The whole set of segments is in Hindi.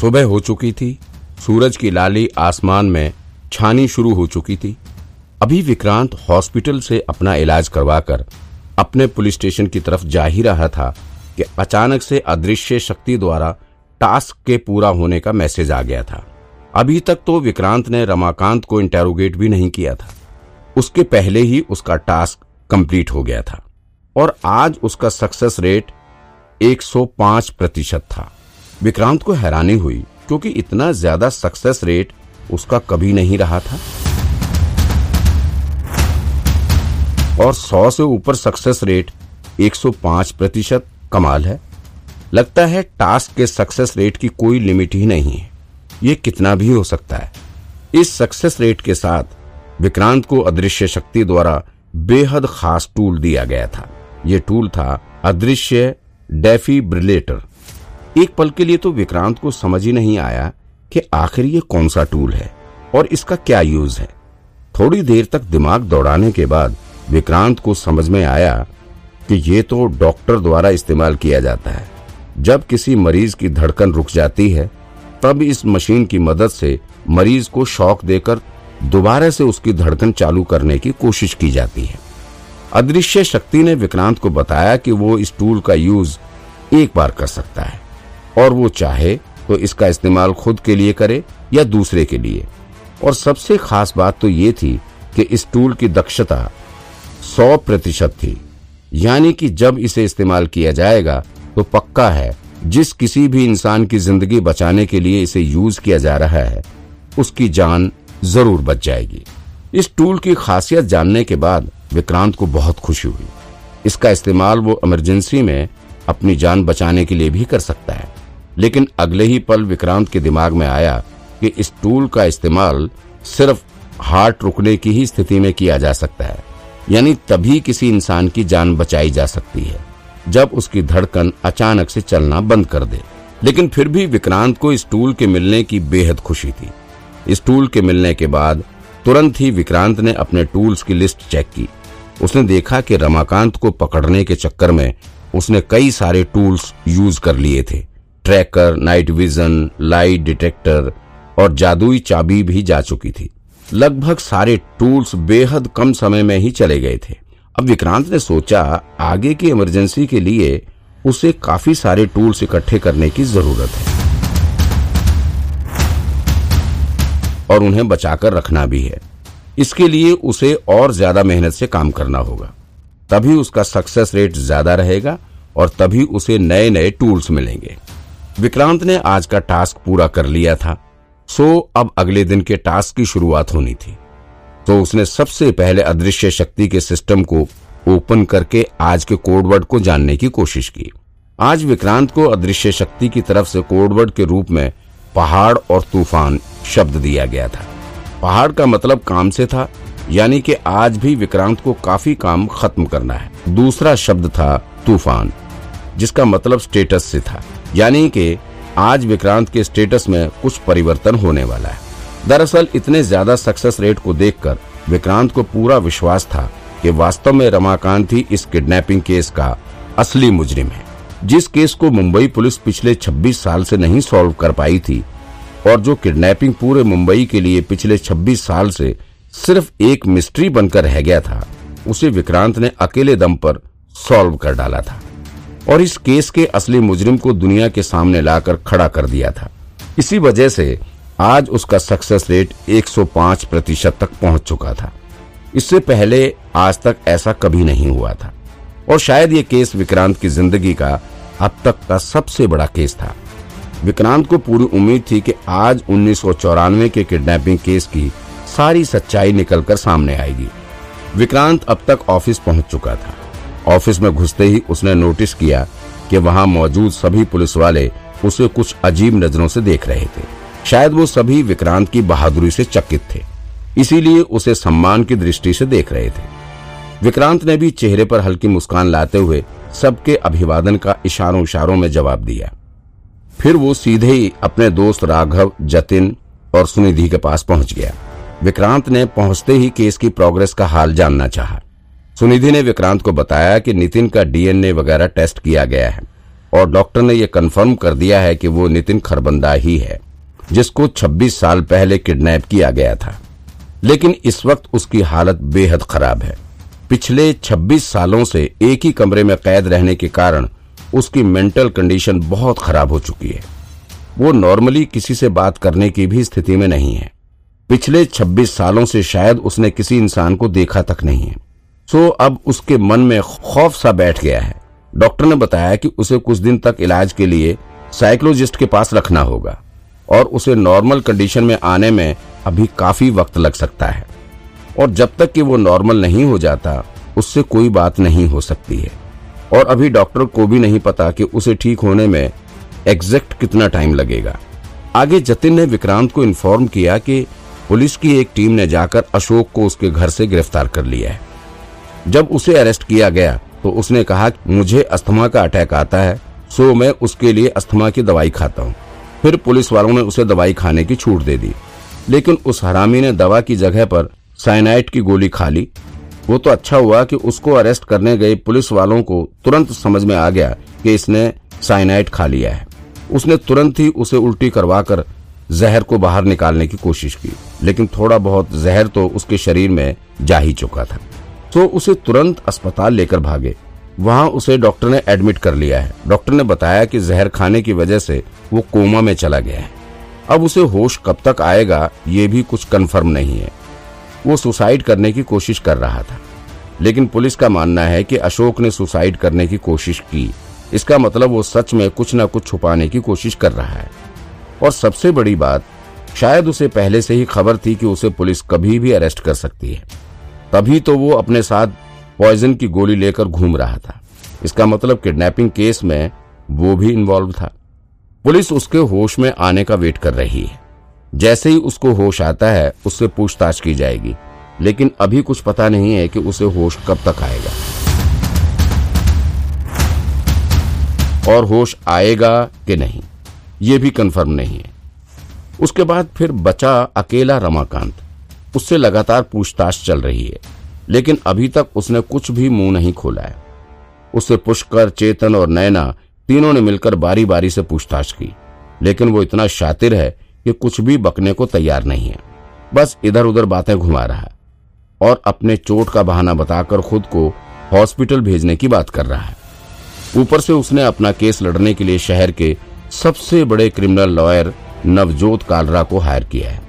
सुबह हो चुकी थी। सूरज की लाली आसमान में छानी शुरू हो चुकी थी। अभी विक्रांत हॉस्पिटल से अपना इलाज करवाकर अपने पुलिस स्टेशन की तरफ़ जा ही रहा था कि अचानक से अदृश्य शक्ति द्वारा टास्क के पूरा होने का मैसेज आ गया था। अभी तक तो विक्रांत ने रमाकांत को इंटेरोगेट भी नहीं किया था। उसके पहले ही उसका टास्क कंप्लीट हो गया था और आज उसका सक्सेस रेट 105 प्रतिशत था। विक्रांत को हैरानी हुई क्योंकि इतना ज़्यादा सक्सेस रेट उसका कभी नहीं रहा था। और 100 से ऊपर सक्सेस रेट 105 प्रतिशत कमाल है। लगता है टास्क के सक्सेस रेट की कोई लिमिट ही नहीं है। ये कितना भी हो सकता है। इस सक्सेस रेट के साथ विक्रांत को अदृश्य शक्ति द्वारा बेहद खास टूल दिया गया था। ये टूल था अदृश्य डेफिब्रिलेटर। एक पल के लिए तो विक्रांत को समझ ही नहीं आया कि आखिर ये कौन सा टूल है और इसका क्या यूज़ है। थोड़ी देर तक दिमाग दौड़ाने के बाद विक्रांत को समझ में आया कि ये तो डॉक्टर द्वारा इस्तेमाल किया जाता है। जब किसी मरीज़ की धड़कन रुक जाती है, तब इस मशीन की मदद से मरीज़ को शॉक देकर दोबारा से उसकी धड़कन चालू करने की कोशिश की जाती है। अदृश्य शक्ति ने विक्रांत को बताया कि वो इस टूल का यूज़ एक बार कर सकता है। और वो चाहे तो इसका इस्तेमाल खुद के लिए करे या दूसरे के लिए। और सबसे खास बात तो ये थी कि इस टूल की दक्षता सौ प्रतिशत थी। यानी कि जब इसे इस्तेमाल किया जाएगा तो पक्का है, जिस किसी भी इंसान की ज़िंदगी बचाने के लिए इसे यूज़ किया जा रहा है, उसकी जान ज़रूर बच जाएगी। इस टूल की खासियत जानने के बाद विक्रांत को बहुत खुशी हुई। इसका इस्तेमाल वो इमरजेंसी में अपनी जान बचाने के लिए भी कर सकता है। लेकिन अगले ही पल विक्रांत के दिमाग में आया कि इस टूल का इस्तेमाल सिर्फ़ हार्ट रुकने की ही स्थिति में किया जा सकता है। यानी तभी किसी इंसान की जान बचाई जा सकती है, जब उसकी धड़कन अचानक से चलना बंद कर दे। लेकिन फिर भी विक्रांत को इस टूल के मिलने की बेहद खुशी थी। इस टूल के मिलने के बाद तुरंत ही विक्रांत ने अपने टूल्स की लिस्ट चेक की। उसने देखा कि रमाकांत को पकड़ने के चक्कर में उसने कई सारे टूल्स यूज़ कर लिए थे। Tracker night vision light detector और जादुई चाबी भी जा चुकी थी। लगभग सारे टूल्स बेहद कम समय में ही चले गए थे। अब विक्रांत ने सोचा, आगे की इमरजेंसी के लिए उसे काफ़ी सारे टूल्स इकट्ठे करने की ज़रूरत है। और उन्हें बचाकर रखना भी है। इसके लिए उसे और ज़्यादा मेहनत से काम करना होगा। तभी उसका सक्सेस रेट ज़्यादा रहेगा और तभी उसे नए नए टूल्स मिलेंगे। विक्रांत ने आज का टास्क पूरा कर लिया था। सो, अब अगले दिन के टास्क की शुरुआत होनी थी। तो उसने सबसे पहले अदृश्य शक्ति के सिस्टम को ओपन करके आज के कोडवर्ड को जानने की कोशिश की। आज विक्रांत को अदृश्य शक्ति की तरफ़ से कोडवर्ड के रूप में पहाड़ और तूफ़ान शब्द दिया गया था। पहाड़ का मतलब काम से था, यानी कि आज भी विक्रांत को काफ़ी काम खत्म करना है। दूसरा शब्द था तूफ़ान, जिसका मतलब स्टेटस से था। यानी कि आज विक्रांत के स्टेटस में कुछ परिवर्तन होने वाला है। दरअसल, इतने ज़्यादा सक्सेस रेट को देखकर विक्रांत को पूरा विश्वास था कि वास्तव में रमाकांत ही इस किडनैपिंग केस का असली मुजरिम है। जिस केस को मुंबई पुलिस पिछले 26 साल से नहीं सॉल्व कर पाई थी और जो किडनैपिंग पूरे मुंबई के लिए पिछले 26 साल से सिर्फ़ एक मिस्ट्री बनकर रह गया था, उसे विक्रांत ने अकेले दम पर सॉल्व कर डाला था। और इस केस के असली मुजरिम को दुनिया के सामने लाकर खड़ा कर दिया था। इसी वजह से आज उसका सक्सेस रेट 105 प्रतिशत तक पहुँच चुका था। इससे पहले आज तक ऐसा कभी नहीं हुआ था। और शायद ये केस विक्रांत की ज़िंदगी का अब तक का सबसे बड़ा केस था। विक्रांत को पूरी उम्मीद थी कि आज उन्नीस सौ चौरानवे के किडनैपिंग केस की सारी सच्चाई निकलकर सामने आएगी। विक्रांत अब तक ऑफ़िस पहुँच चुका था। ऑफ़िस में घुसते ही उसने नोटिस किया कि वहाँ मौजूद सभी पुलिस वाले उसे कुछ अजीब नज़रों से देख रहे थे। शायद वो सभी विक्रांत की बहादुरी से चकित थे, इसीलिए उसे सम्मान की दृष्टि से देख रहे थे। विक्रांत ने भी चेहरे पर हल्की मुस्कान लाते हुए सबके अभिवादन का इशारों इशारों में जवाब दिया। फिर वो सीधे ही अपने दोस्त राघव, जतिन और सुनिधि के पास पहुँच गया। विक्रांत ने पहुँचते ही केस की प्रोग्रेस का हाल जानना चाहा। सुनिधि ने विक्रांत को बताया कि नितिन का डीएनए वगैरह टेस्ट किया गया है और डॉक्टर ने यह कंफर्म कर दिया है कि वो नितिन खरबंदा ही है, जिसको 26 साल पहले किडनैप किया गया था। लेकिन इस वक्त उसकी हालत बेहद खराब है। पिछले 26 सालों से एक ही कमरे में कैद रहने के कारण उसकी मेंटल कंडीशन बहुत खराब हो चुकी है। वो नॉर्मली किसी से बात करने की भी स्थिति में नहीं है। पिछले 26 सालों से शायद उसने किसी इंसान को देखा तक नहीं है। सो अब उसके मन में खौफ सा बैठ गया है। डॉक्टर ने बताया कि उसे कुछ दिन तक इलाज के लिए साइकोलॉजिस्ट के पास रखना होगा और उसे नॉर्मल कंडीशन में आने में अभी काफ़ी वक्त लग सकता है। और जब तक कि वो नॉर्मल नहीं हो जाता, उससे कोई बात नहीं हो सकती है। और अभी डॉक्टर को भी नहीं पता कि उसे ठीक होने में एग्जैक्ट कितना टाइम लगेगा। आगे जतिन ने विक्रांत को इन्फॉर्म किया कि पुलिस की एक टीम ने जाकर अशोक को उसके घर से गिरफ़्तार कर लिया है। जब उसे अरेस्ट किया गया तो उसने कहा मुझे अस्थमा का अटैक आता है सो मैं उसके लिए अस्थमा की दवाई खाता हूँ। फिर पुलिस वालों ने उसे दवाई खाने की छूट दे दी। लेकिन उस हरामी ने दवा की जगह पर साइनाइट की गोली खा ली। वो तो अच्छा हुआ कि उसको अरेस्ट करने गए पुलिस वालों को तुरंत समझ में आ गया कि इसने साइनाइट खा लिया है। उसने तुरंत ही उसे उल्टी करवाकर जहर को बाहर निकालने की कोशिश की। लेकिन थोड़ा बहुत जहर तो उसके शरीर में जा ही चुका था। तो उसे तुरंत अस्पताल लेकर भागे। वहाँ उसे डॉक्टर ने एडमिट कर लिया है। डॉक्टर ने बताया कि जहर खाने की वजह से वो कोमा में चला गया है। अब उसे होश कब तक आएगा, ये भी कुछ कंफर्म नहीं है। वो सुसाइड करने की कोशिश कर रहा था। लेकिन पुलिस का मानना है कि अशोक ने सुसाइड करने की कोशिश की। इसका मतलब वो सच में कुछ न कुछ छुपाने की कोशिश कर रहा है। और सबसे बड़ी बात, शायद उसे पहले से ही खबर थी कि उसे पुलिस कभी भी अरेस्ट कर सकती है। तभी तो वो अपने साथ पॉइजन की गोली लेकर घूम रहा था। इसका मतलब किडनैपिंग केस में वो भी इन्वॉल्व था। पुलिस उसके होश में आने का वेट कर रही है। जैसे ही उसको होश आता है, उससे पूछताछ की जाएगी। लेकिन अभी कुछ पता नहीं है कि उसे होश कब तक आएगा। और होश आएगा कि नहीं, ये भी कंफर्म नहीं है। उसके बाद फिर बचा अकेला रमाकांत। उससे लगातार पूछताछ चल रही है, लेकिन अभी तक उसने कुछ भी मुँह नहीं खोला है। उससे पुष्कर, चेतन और नैना तीनों ने मिलकर बारी बारी से पूछताछ की, लेकिन वो इतना शातिर है कि कुछ भी बकने को तैयार नहीं है। बस इधर उधर बातें घुमा रहा है और अपने चोट का बहाना बताकर खुद को हॉस्पिटल भेजने की बात कर रहा है। ऊपर से उसने अपना केस लड़ने के लिए शहर के सबसे बड़े क्रिमिनल लॉयर नवजोत कालरा को हायर किया है।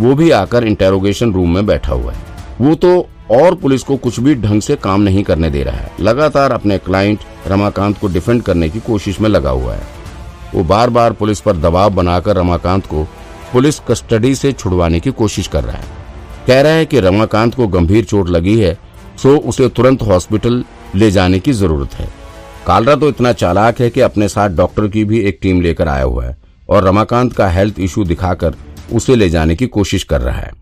वो भी आकर इंटेरोगेशन रूम में बैठा हुआ है। वो तो और पुलिस को कुछ भी ढंग से काम नहीं करने दे रहा है। लगातार अपने क्लाइंट रमाकांत को डिफेंड करने की कोशिश में लगा हुआ है। वो बार बार पुलिस पर दबाव बनाकर रमाकांत को पुलिस कस्टडी से छुड़वाने की कोशिश कर रहा है। कह रहा है कि रमाकांत को गंभीर चोट लगी है, सो उसे तुरंत हॉस्पिटल ले जाने की ज़रूरत है। कालरा तो इतना चालाक है कि अपने साथ डॉक्टर की भी एक टीम लेकर आया हुआ है और रमाकांत का हेल्थ इशू दिखाकर उसे ले जाने की कोशिश कर रहा है।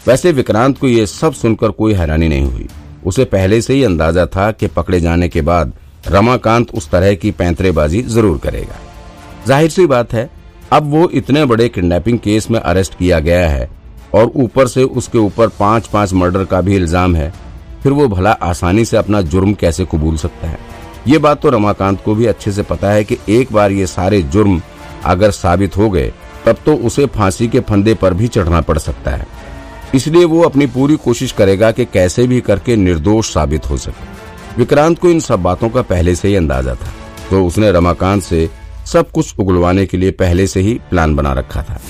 वैसे विक्रांत को यह सब सुनकर कोई हैरानी नहीं हुई। उसे पहले से ही अंदाज़ा था कि पकड़े जाने के बाद रमाकांत उस तरह की पैंतरेबाजी ज़रूर करेगा। ज़ाहिर सी बात है, अब वो इतने बड़े किडनैपिंग केस में अरेस्ट किया गया है और ऊपर से उसके ऊपर पाँच पाँच मर्डर का भी इल्ज़ाम है, फिर वो भला आसानी से अपना जुर्म कैसे कबूल सकता है? ये बात तो रमाकांत को भी अच्छे से पता है कि एक बार ये सारे जुर्म अगर साबित हो गए तब तो उसे फांसी के फंदे पर भी चढ़ना पड़ सकता है। इसलिए वो अपनी पूरी कोशिश करेगा कि कैसे भी करके निर्दोष साबित हो सके। विक्रांत को इन सब बातों का पहले से ही अंदाज़ा था तो उसने रमाकांत से सब कुछ उगलवाने के लिए पहले से ही प्लान बना रखा था।